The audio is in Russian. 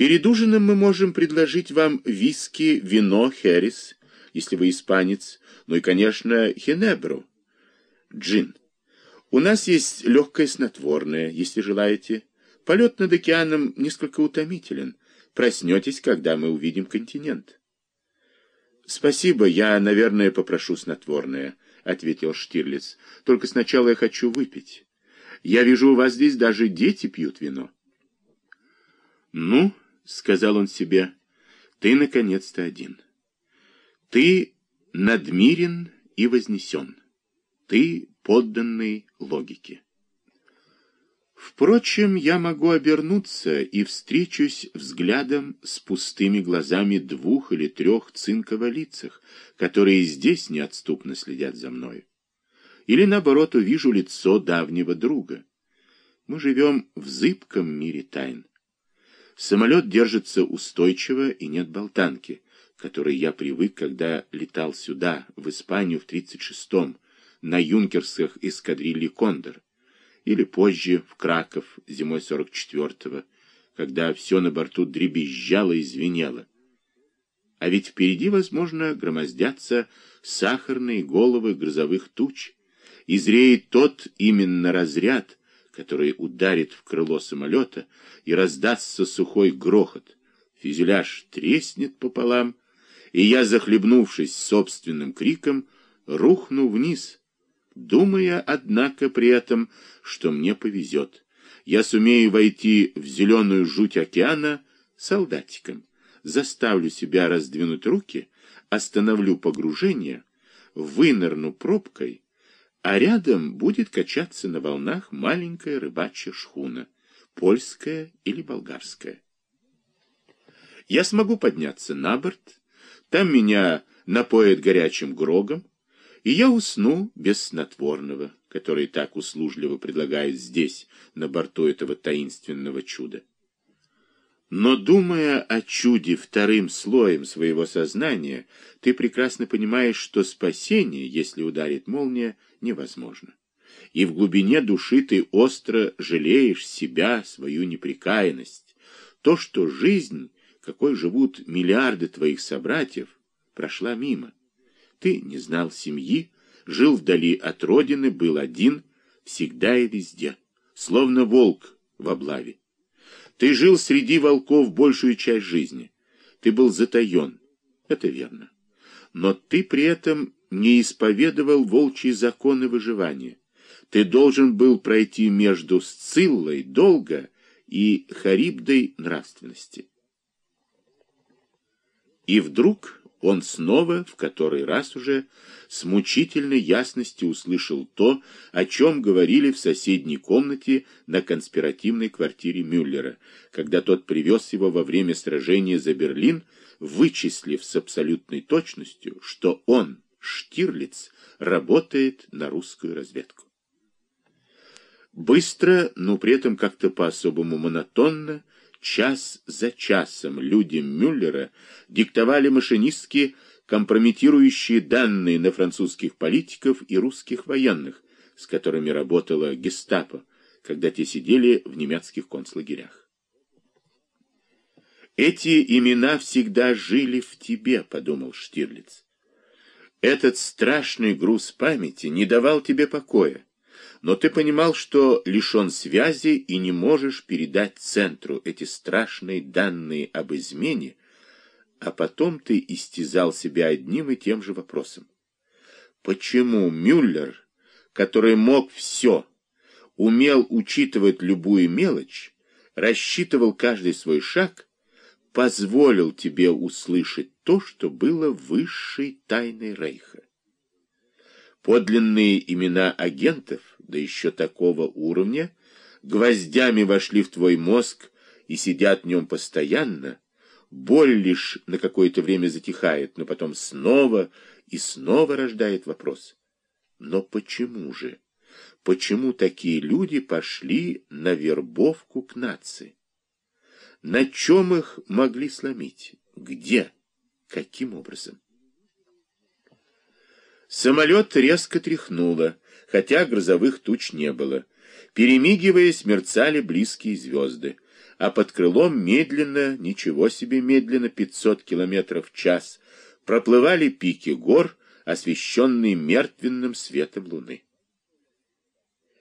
Перед ужином мы можем предложить вам виски, вино, херес, если вы испанец, ну и, конечно, хинебру, джин. У нас есть легкое снотворное, если желаете. Полет над океаном несколько утомителен. Проснетесь, когда мы увидим континент. Спасибо, я, наверное, попрошу снотворное, ответил Штирлиц. Только сначала я хочу выпить. Я вижу, у вас здесь даже дети пьют вино. Ну, сказал он себе, ты наконец-то один. Ты надмирен и вознесен. Ты подданный логике. Впрочем, я могу обернуться и встречусь взглядом с пустыми глазами двух или трех цинковолицах, которые здесь неотступно следят за мной. Или, наоборот, увижу лицо давнего друга. Мы живем в зыбком мире тайн. Самолет держится устойчиво и нет болтанки, которой я привык, когда летал сюда, в Испанию в 36-м, на юнкерсах эскадрильи «Кондор» или позже в Краков зимой 44-го, когда все на борту дребезжало и звенело. А ведь впереди, возможно, громоздятся сахарные головы грозовых туч, и зреет тот именно разряд, который ударит в крыло самолета, и раздастся сухой грохот. Фюзеляж треснет пополам, и я, захлебнувшись собственным криком, рухну вниз — думая, однако, при этом, что мне повезет. Я сумею войти в зеленую жуть океана солдатиком, заставлю себя раздвинуть руки, остановлю погружение, вынырну пробкой, а рядом будет качаться на волнах маленькая рыбачья шхуна, польская или болгарская. Я смогу подняться на борт, там меня напоят горячим грогом, и я усну без снотворного, который так услужливо предлагают здесь, на борту этого таинственного чуда. Но, думая о чуде вторым слоем своего сознания, ты прекрасно понимаешь, что спасение, если ударит молния, невозможно. И в глубине души ты остро жалеешь себя, свою неприкаянность, то, что жизнь, какой живут миллиарды твоих собратьев, прошла мимо. Ты не знал семьи, жил вдали от родины, был один, всегда и везде, словно волк в облаве. Ты жил среди волков большую часть жизни. Ты был затаен, это верно. Но ты при этом не исповедовал волчьи законы выживания. Ты должен был пройти между Сциллой долго и Харибдой нравственности. И вдруг он снова, в который раз уже, с мучительной ясностью услышал то, о чем говорили в соседней комнате на конспиративной квартире Мюллера, когда тот привез его во время сражения за Берлин, вычислив с абсолютной точностью, что он, Штирлиц, работает на русскую разведку. Быстро, но при этом как-то по-особому монотонно, час за часом люди Мюллера диктовали машинистки компрометирующие данные на французских политиков и русских военных, с которыми работала гестапо, когда те сидели в немецких концлагерях. «Эти имена всегда жили в тебе», — подумал Штирлиц. «Этот страшный груз памяти не давал тебе покоя но ты понимал, что лишен связи и не можешь передать центру эти страшные данные об измене, а потом ты истязал себя одним и тем же вопросом. Почему Мюллер, который мог все, умел учитывать любую мелочь, рассчитывал каждый свой шаг, позволил тебе услышать то, что было высшей тайной Рейха? Подлинные имена агентов, да еще такого уровня, гвоздями вошли в твой мозг и сидят в нем постоянно, боль лишь на какое-то время затихает, но потом снова и снова рождает вопрос. Но почему же? Почему такие люди пошли на вербовку к нации? На чем их могли сломить? Где? Каким образом? Самолет резко тряхнуло, хотя грозовых туч не было. Перемигиваясь, мерцали близкие звезды. а под крылом медленно, ничего себе медленно, 500 километров в час, проплывали пики гор, освещенные мертвенным светом луны.